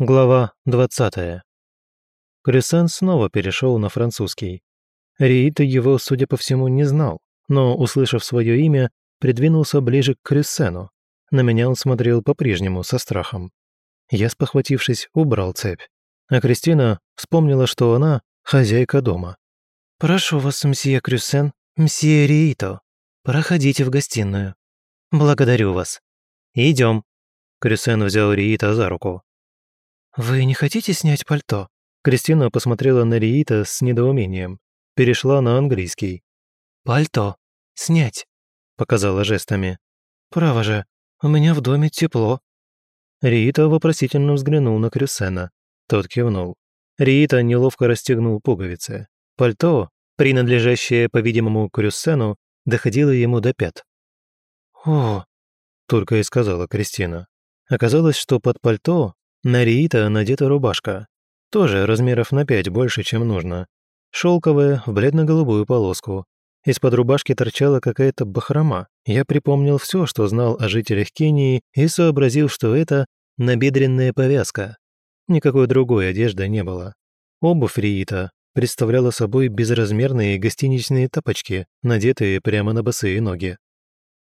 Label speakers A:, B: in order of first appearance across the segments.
A: Глава 20. Крюсен снова перешел на французский. Риита его, судя по всему, не знал, но, услышав свое имя, придвинулся ближе к Крюсену. На меня он смотрел по-прежнему со страхом. Я, спохватившись, убрал цепь. А Кристина вспомнила, что она хозяйка дома. «Прошу вас, мсье Крюсен, мсье Риито, проходите в гостиную. Благодарю вас. Идем». Крюсен взял Риита за руку. «Вы не хотите снять пальто?» Кристина посмотрела на Риита с недоумением. Перешла на английский. «Пальто. Снять», — показала жестами. «Право же, у меня в доме тепло». Риита вопросительно взглянул на Крюсена. Тот кивнул. Риита неловко расстегнул пуговицы. Пальто, принадлежащее, по-видимому, Крюсену, доходило ему до пят. «О!» — только и сказала Кристина. Оказалось, что под пальто на Риита надета рубашка. Тоже размеров на пять больше, чем нужно. Шелковая, в бледно-голубую полоску. Из-под рубашки торчала какая-то бахрома. Я припомнил все, что знал о жителях Кении, и сообразил, что это набедренная повязка. Никакой другой одежды не было. Обувь Риита представляла собой безразмерные гостиничные тапочки, надетые прямо на босые ноги.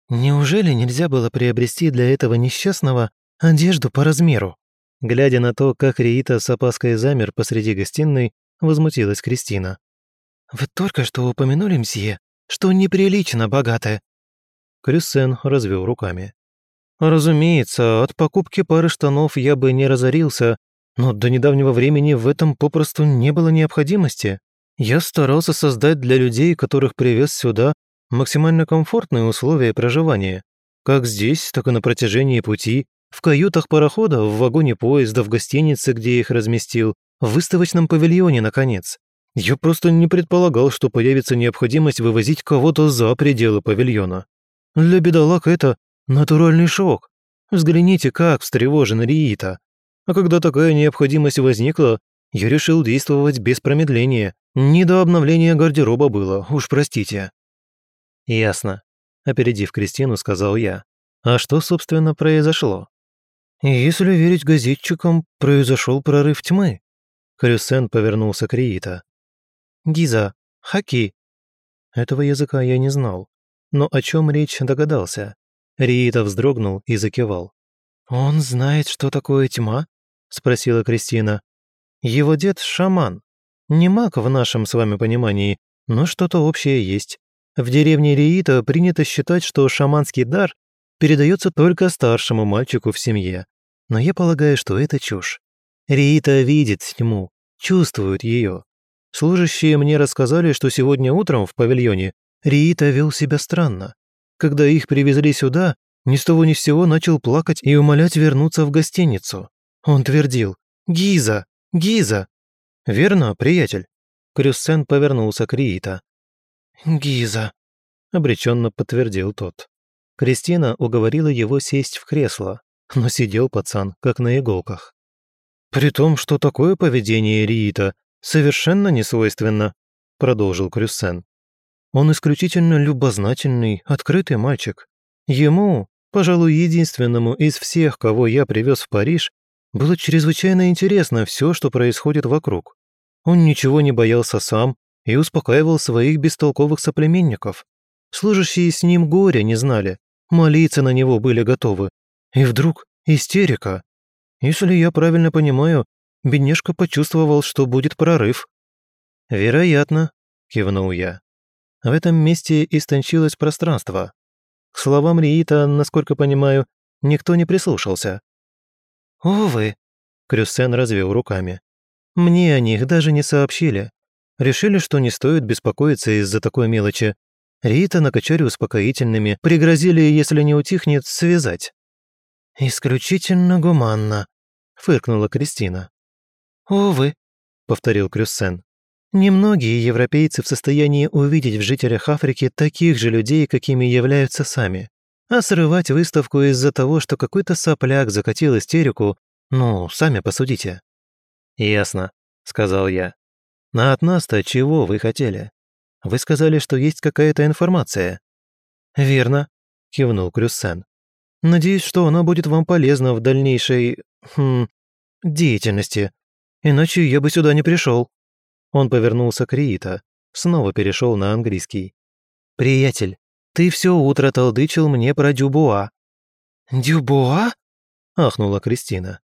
A: «Неужели нельзя было приобрести для этого несчастного одежду по размеру?» Глядя на то, как Риита с опаской замер посреди гостиной, возмутилась Кристина. «Вы только что упомянули, мсье, что неприлично богатая». Крюссен развел руками. «Разумеется, от покупки пары штанов я бы не разорился, но до недавнего времени в этом попросту не было необходимости. Я старался создать для людей, которых привез сюда, максимально комфортные условия проживания, как здесь, так и на протяжении пути, в каютах парохода, в вагоне поезда, в гостинице, где их разместил, в выставочном павильоне, наконец. Я просто не предполагал, что появится необходимость вывозить кого-то за пределы павильона. Для бедолаг это натуральный шок. Взгляните, как встревожен Риита. А когда такая необходимость возникла, я решил действовать без промедления. Не до обновления гардероба было, уж простите. Ясно. Опередив Кристину, сказал я. А что, собственно, произошло? «Если верить газетчикам, произошел прорыв тьмы». Крюсен повернулся к Риита. «Гиза, хаки». Этого языка я не знал, но о чем речь догадался. Риита вздрогнул и закивал. «Он знает, что такое тьма?» – спросила Кристина. «Его дед – шаман. Не маг в нашем с вами понимании, но что-то общее есть. В деревне Риита принято считать, что шаманский дар передается только старшему мальчику в семье но я полагаю, что это чушь. Риита видит тьму, чувствует ее. Служащие мне рассказали, что сегодня утром в павильоне Риита вел себя странно. Когда их привезли сюда, ни с того ни с сего начал плакать и умолять вернуться в гостиницу. Он твердил «Гиза! Гиза!» «Верно, приятель?» Крюссен повернулся к Риита. «Гиза!» – обреченно подтвердил тот. Кристина уговорила его сесть в кресло, но сидел пацан, как на иголках. «При том, что такое поведение Риита совершенно не свойственно», продолжил Крюссен. «Он исключительно любознательный, открытый мальчик. Ему, пожалуй, единственному из всех, кого я привез в Париж, было чрезвычайно интересно все, что происходит вокруг. Он ничего не боялся сам и успокаивал своих бестолковых соплеменников. Служащие с ним горя не знали, молиться на него были готовы, и вдруг истерика. Если я правильно понимаю, бедняжка почувствовал, что будет прорыв. «Вероятно», — кивнул я. В этом месте истончилось пространство. К словам Риита, насколько понимаю, никто не прислушался. «Увы», — Крюссен развел руками. «Мне о них даже не сообщили. Решили, что не стоит беспокоиться из-за такой мелочи. Рита накачали успокоительными, пригрозили, если не утихнет, связать. «Исключительно гуманно», — фыркнула Кристина. «Увы», — повторил Крюссен. «Немногие европейцы в состоянии увидеть в жителях Африки таких же людей, какими являются сами. А срывать выставку из-за того, что какой-то сопляк закатил истерику, ну, сами посудите». «Ясно», — сказал я. «На от нас-то чего вы хотели? Вы сказали, что есть какая-то информация». «Верно», — кивнул Крюссен. Надеюсь, что она будет вам полезна в дальнейшей... Хм, деятельности. Иначе я бы сюда не пришел. Он повернулся к Риита, снова перешел на английский. «Приятель, ты все утро толдычил мне про Дюбуа». «Дюбуа?» – ахнула Кристина.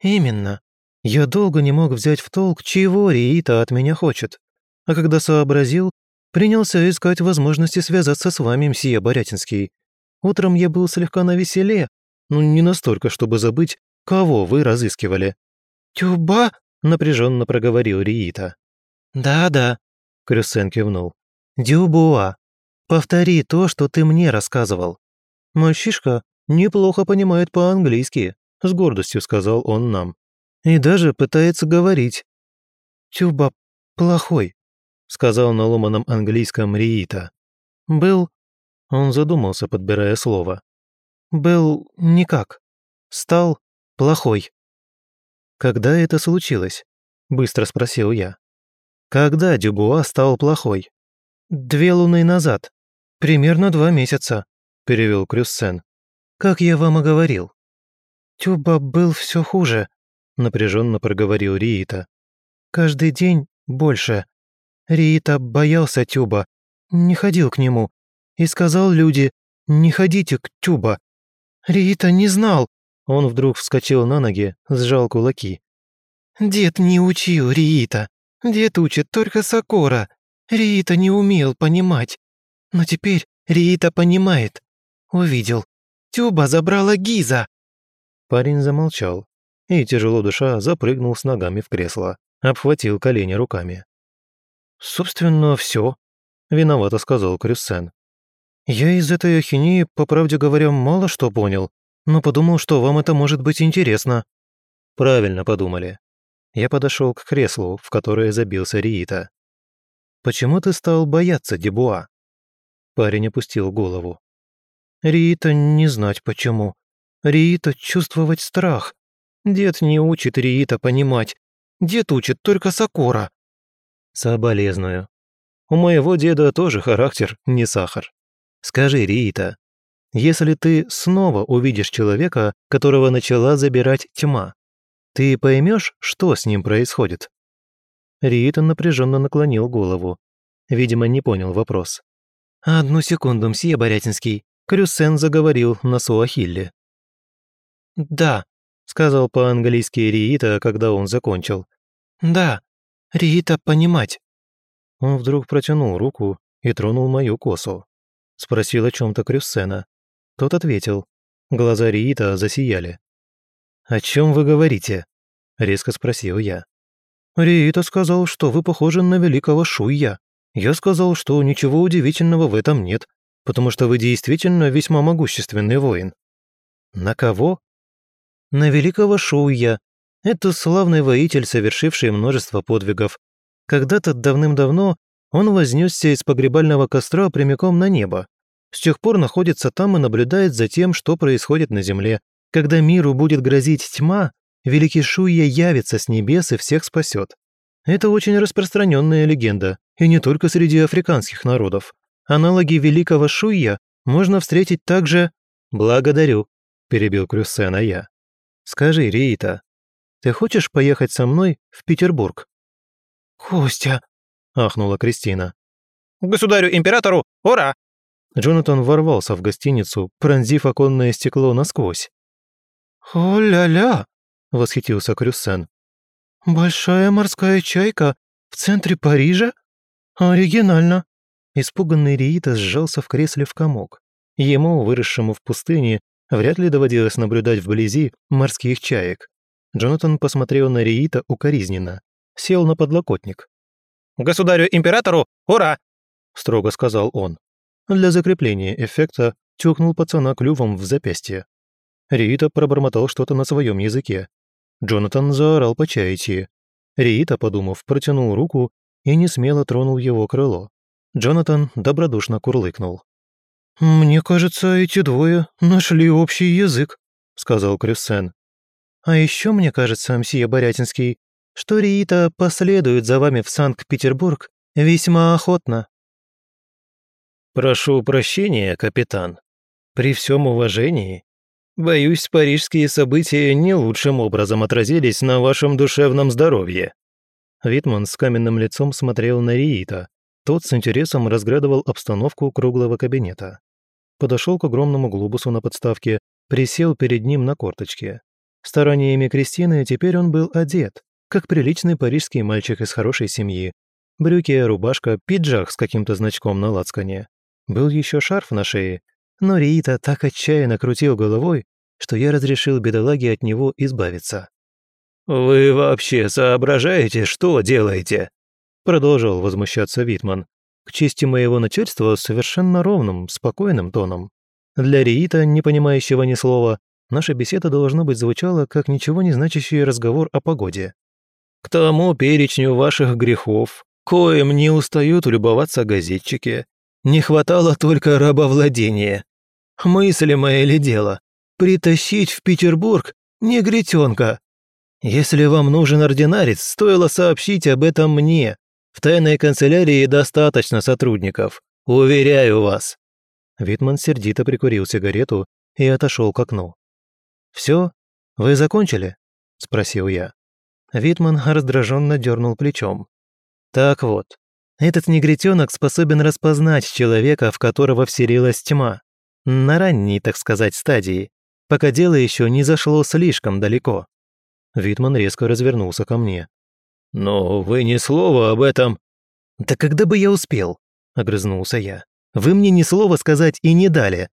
A: «Именно. Я долго не мог взять в толк, чего Риита от меня хочет. А когда сообразил, принялся искать возможности связаться с вами, мсье Борятинский. Утром я был слегка навеселе, но не настолько, чтобы забыть, кого вы разыскивали». «Тюба?» – напряженно проговорил Риита. «Да-да», – Крюсен кивнул. «Дюбуа. Повтори то, что ты мне рассказывал. Мальчишка неплохо понимает по-английски», – с гордостью сказал он нам. «И даже пытается говорить». «Тюба плохой», – сказал на ломаном английском Риита. «Был...» – он задумался, подбирая слово. «Был никак. Стал плохой». «Когда это случилось?» – быстро спросил я. «Когда Дюбуа стал плохой?» «Две луны назад. Примерно два месяца», – перевел Крюссен. «Как я вам и говорил». «Тюба был все хуже», – напряженно проговорил Риита. «Каждый день больше. Риита боялся Тюба, не ходил к нему и сказал люди, не ходите к Тюба. Риита не знал». Он вдруг вскочил на ноги, сжал кулаки. «Дед не учил Риита. Дед учит только Сокора. Риита не умел понимать. Но теперь Риита понимает. Увидел. Тюба забрала Гиза». Парень замолчал и, тяжело душа, запрыгнул с ногами в кресло, обхватил колени руками. «Собственно, все», — виновато сказал Крюссен. «Я из этой ахинеи, по правде говоря, мало что понял, но подумал, что вам это может быть интересно». «Правильно подумали. Я подошел к креслу, в которое забился Риита. «Почему ты стал бояться Дебуа?» Парень опустил голову. «Риита не знать почему. Риита чувствовать страх. Дед не учит Риита понимать. Дед учит только Сокора». «Соболезную. У моего деда тоже характер не сахар. Скажи, Риита, если ты снова увидишь человека, которого начала забирать тьма, ты поймешь, что с ним происходит?» Риитон напряженно наклонил голову. Видимо, не понял вопрос. «Одну секунду, мсье Борятинский», — Крюсен заговорил на суахилле. «Да», — сказал по-английски Риита, когда он закончил. «Да, Риита понимать». Он вдруг протянул руку и тронул мою косу. Спросил о чем-то Крюссена. Тот ответил. Глаза Риита засияли. «О чем вы говорите?» – резко спросил я. «Риита сказал, что вы похожи на великого Шуя. Я сказал, что ничего удивительного в этом нет, потому что вы действительно весьма могущественный воин». «На кого?» «На великого Шуя. Это славный воитель, совершивший множество подвигов. Когда-то давным-давно он вознесся из погребального костра прямиком на небо. С тех пор находится там и наблюдает за тем, что происходит на земле. Когда миру будет грозить тьма, великий Шуя явится с небес и всех спасет. Это очень распространенная легенда, и не только среди африканских народов. Аналоги великого Шуя можно встретить также... «Благодарю», – перебил Крюссена я. «Скажи, Риита, ты хочешь поехать со мной в Петербург?» «Костя!» – ахнула Кристина.
B: «Государю-императору, ура!»
A: Джонатан ворвался в гостиницу, пронзив оконное стекло насквозь.
C: «О-ля-ля!»
A: – восхитился Крюссен.
C: «Большая морская чайка в центре Парижа? Оригинально!»
A: Испуганный Риита сжался в кресле в комок. Ему, выросшему в пустыне, вряд ли доводилось наблюдать вблизи морских чаек. Джонатан посмотрел на Риита укоризненно, сел на подлокотник.
B: «Государю-императору, ура!»
A: – строго сказал он. Для закрепления эффекта тюкнул пацана клювом в запястье. Риита пробормотал что-то на своем языке. Джонатан заорал по чайти. Риита, подумав, протянул руку и не смело тронул его крыло. Джонатан добродушно курлыкнул.
C: «Мне кажется, эти двое нашли общий язык», — сказал Крюссен.
A: «А еще мне кажется, мсье Борятинский, что Риита последует за вами в Санкт-Петербург весьма охотно». «Прошу прощения, капитан. При всем уважении, Боюсь, парижские события не лучшим образом отразились на вашем душевном здоровье». Витман с каменным лицом смотрел на Риита. Тот с интересом разглядывал обстановку круглого кабинета. Подошел к огромному глобусу на подставке, присел перед ним на корточке. Стараниями Кристины теперь он был одет, как приличный парижский мальчик из хорошей семьи. Брюки, рубашка, пиджак с каким-то значком на лацкане. Был еще шарф на шее, но Риита так отчаянно крутил головой, что я разрешил бедолаге от него избавиться.
B: «Вы вообще соображаете, что делаете?»
A: Продолжил возмущаться Витман. К чести моего начальства совершенно ровным, спокойным тоном. Для Риита, не понимающего ни слова, наша беседа должно быть звучала как ничего не значащий разговор о погоде. «К тому перечню ваших грехов, коим не устают любоваться газетчики, не хватало только рабовладения. Мыслимое ли дело? Притащить в Петербург негритенка? Если вам нужен ординарец, стоило сообщить об этом мне. В тайной канцелярии достаточно сотрудников. Уверяю вас». Витман сердито прикурил сигарету и отошел к окну. «Все? Вы закончили?» – спросил я. Витман раздраженно дернул плечом. «Так вот, этот негритенок способен распознать человека, в которого вселилась тьма. На ранней, так сказать, стадии, пока дело еще не зашло слишком далеко. Витман резко развернулся ко мне.
B: «Но вы ни слова об этом...»
A: «Да когда бы я успел?» – огрызнулся я. «Вы мне ни слова сказать и не дали».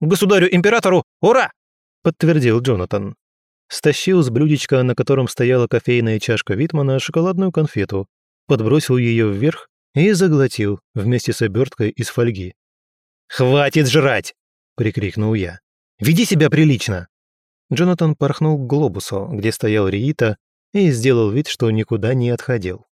B: «Государю-императору, ура!»
A: – подтвердил Джонатан. Стащил с блюдечка, на котором стояла кофейная чашка Витмана, шоколадную конфету, подбросил ее вверх и заглотил вместе с оберткой из фольги.
B: «Хватит жрать!» – прикрикнул я. «Веди себя прилично!»
A: Джонатан порхнул к глобусу, где стоял Риита, и сделал вид, что никуда не отходил.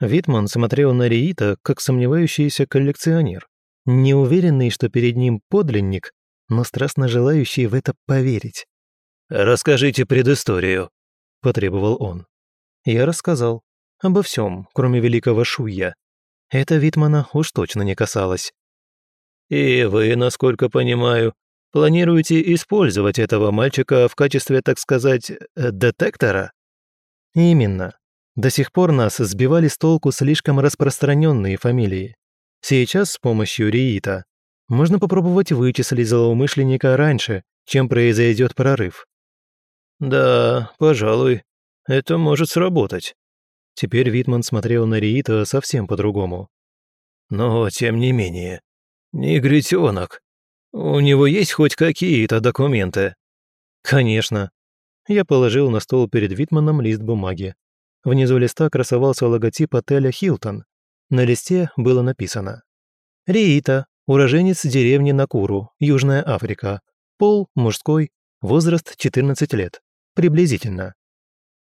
A: Витман смотрел на Риита, как сомневающийся коллекционер, неуверенный, что перед ним подлинник, но страстно желающий в это поверить.
B: «Расскажите предысторию», – потребовал он.
A: Я рассказал. Обо всем, кроме великого Шуя. Это Витмана уж точно не касалось.
B: «И вы, насколько понимаю, планируете использовать этого мальчика в качестве, так сказать, детектора?»
A: «Именно. До сих пор нас сбивали с толку слишком распространенные фамилии. Сейчас с помощью Риита можно попробовать вычислить злоумышленника раньше, чем произойдет прорыв».
B: «Да, пожалуй, это может сработать»,
A: Теперь Витман смотрел на Риита совсем по-другому.
B: «Но, тем не менее, негритенок. У него есть хоть какие-то документы?»
A: «Конечно». Я положил на стол перед Витманом лист бумаги. Внизу листа красовался логотип отеля «Хилтон». На листе было написано «Риита, уроженец деревни Накуру, Южная Африка. Пол – мужской, возраст 14 лет. Приблизительно».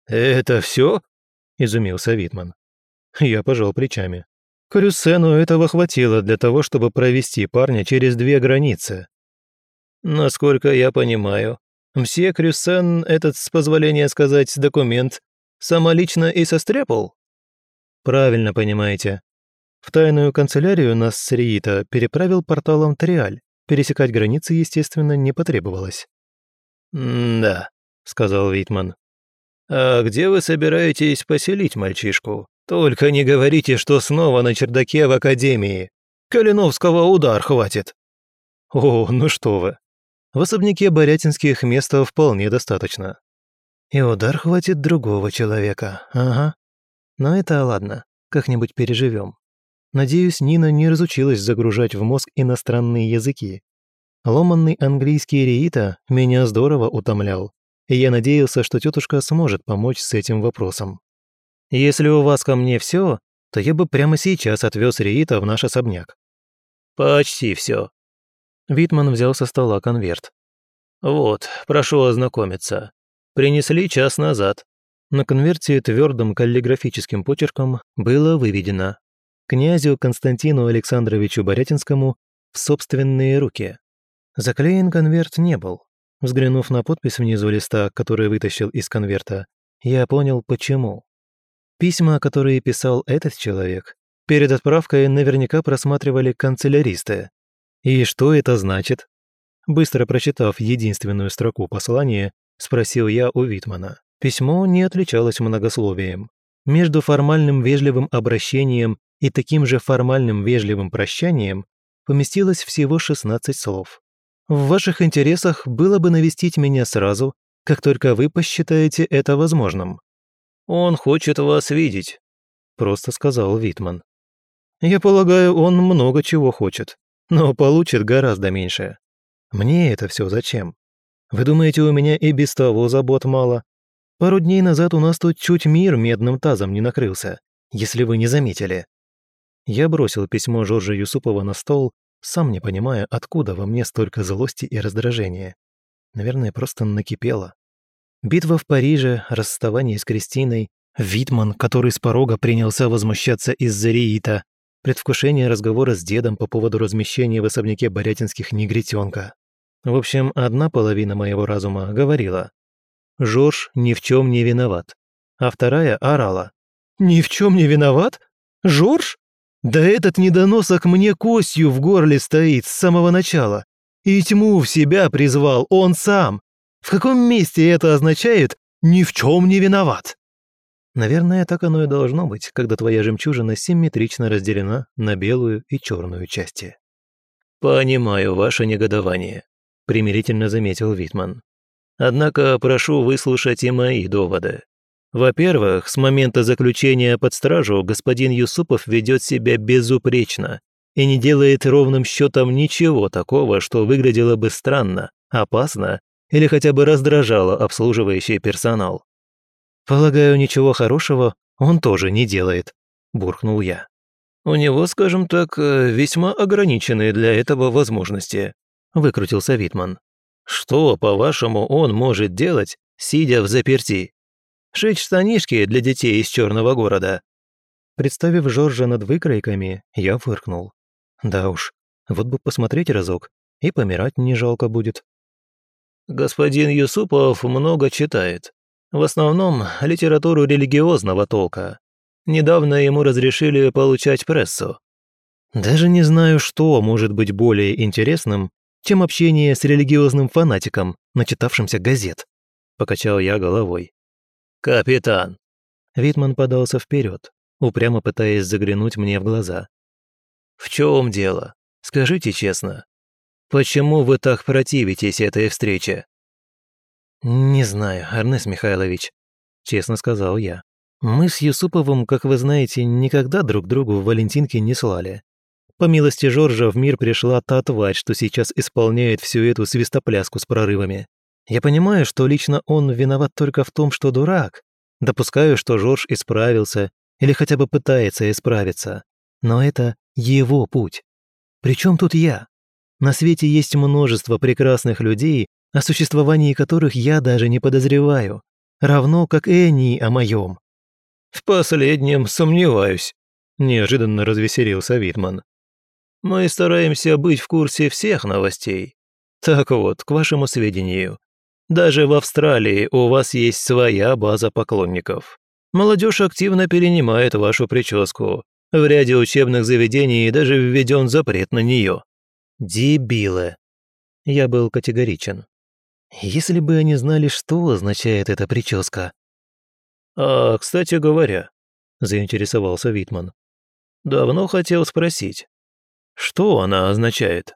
B: «Это все?
A: – изумился Витман. Я пожал плечами. Крюссену этого хватило для того, чтобы провести парня через две границы.
B: Насколько я понимаю, мсье Крюссен этот, с позволения сказать, документ самолично и состряпал?
A: Правильно понимаете. В тайную канцелярию нас с Риита переправил порталом Триаль. Пересекать границы, естественно, не потребовалось.
B: «Да», — сказал Витман. «А где вы собираетесь поселить мальчишку? Только не говорите, что снова на чердаке в академии. Калиновского удар хватит».
A: «О, ну что вы. В особняке Борятинских места вполне достаточно». «И удар хватит другого человека, ага. Но это ладно, как-нибудь переживем. Надеюсь, Нина не разучилась загружать в мозг иностранные языки. Ломанный английский риита меня здорово утомлял и я надеялся, что тетушка сможет помочь с этим вопросом. Если у вас ко мне все, то я бы прямо сейчас отвез Риита в наш особняк.
B: Почти все.
A: Витман взял со стола конверт.
B: Вот, прошу ознакомиться. Принесли час назад.
A: На конверте твердым каллиграфическим почерком было выведено «Князю Константину Александровичу Борятинскому в собственные руки». Заклеен конверт не был, Взглянув на подпись внизу листа, который вытащил из конверта, я понял, почему. Письма, которые писал этот человек, перед отправкой наверняка просматривали канцеляристы. И что это значит? Быстро прочитав единственную строку послания, спросил я у Витмана. Письмо не отличалось многословием. Между формальным вежливым обращением и таким же формальным вежливым прощанием поместилось всего 16 слов. В ваших интересах было бы навестить меня сразу, как только вы посчитаете это возможным.
B: Он хочет вас видеть, просто сказал Витман.
A: Я полагаю, он много чего хочет, но получит гораздо меньше. Мне это все зачем? Вы думаете, у меня и без того забот мало? Пару дней назад у нас тут чуть мир медным тазом не накрылся, если вы не заметили. Я бросил письмо Жоржа Юсупова на стол, сам не понимая, откуда во мне столько злости и раздражения. Наверное, просто накипело. Битва в Париже, расставание с Кристиной, Витман, который с порога принялся возмущаться из-за Риита, предвкушение разговора с дедом по поводу размещения в особняке Борятинских негритенка. В общем, одна половина моего разума говорила, Жорж ни в чем не виноват. А вторая орала. «Ни в чем не виноват? Жорж? Да этот недоносок мне костью в горле стоит с самого начала. И тьму в себя призвал он сам. В каком месте это означает «ни в чем не виноват»?» Наверное, так оно и должно быть, когда твоя жемчужина симметрично разделена на белую и черную части.
B: «Понимаю ваше негодование», — примирительно заметил Витман. Однако прошу выслушать и мои доводы. Во-первых, с момента заключения под стражу господин Юсупов ведет себя безупречно и не делает ровным счетом ничего такого, что выглядело бы странно, опасно или хотя бы раздражало обслуживающий персонал.
A: «Полагаю, ничего хорошего он тоже не делает», – буркнул я.
B: «У него, скажем так, весьма ограниченные для этого возможности», – выкрутился Витман. Что, по-вашему, он может делать, сидя в заперти? Шить штанишки для детей из черного города?»
A: Представив Жоржа над выкройками, я фыркнул. «Да уж, вот бы посмотреть разок, и помирать не жалко будет».
B: «Господин Юсупов много читает. В основном литературу религиозного толка. Недавно ему разрешили получать прессу».
A: «Даже не знаю, что может быть более интересным, чем общение с религиозным фанатиком, начитавшимся газет», – покачал я головой.
B: «Капитан!»
A: Витман подался вперед, упрямо пытаясь заглянуть мне в глаза.
B: «В чем дело? Скажите честно. Почему вы так противитесь этой встрече?»
A: «Не знаю, Арнес Михайлович», – честно сказал я. «Мы с Юсуповым, как вы знаете, никогда друг другу в Валентинке не слали. По милости Жоржа в мир пришла та тварь, что сейчас исполняет всю эту свистопляску с прорывами. Я понимаю, что лично он виноват только в том, что дурак. Допускаю, что Жорж исправился или хотя бы пытается исправиться. Но это его путь. Причем тут я? На свете есть множество прекрасных людей, о существовании которых я даже не подозреваю. Равно как и они о моем.
B: «В последнем сомневаюсь», – неожиданно развеселился Витман. Мы стараемся быть в курсе всех новостей. Так вот, к вашему сведению, даже в Австралии у вас есть своя база поклонников. Молодежь активно перенимает вашу прическу. В ряде учебных заведений даже введен запрет на нее.
A: Дебилы. Я был категоричен. Если бы они знали, что означает эта прическа.
B: А, кстати говоря, заинтересовался Витман. Давно хотел спросить, что она означает?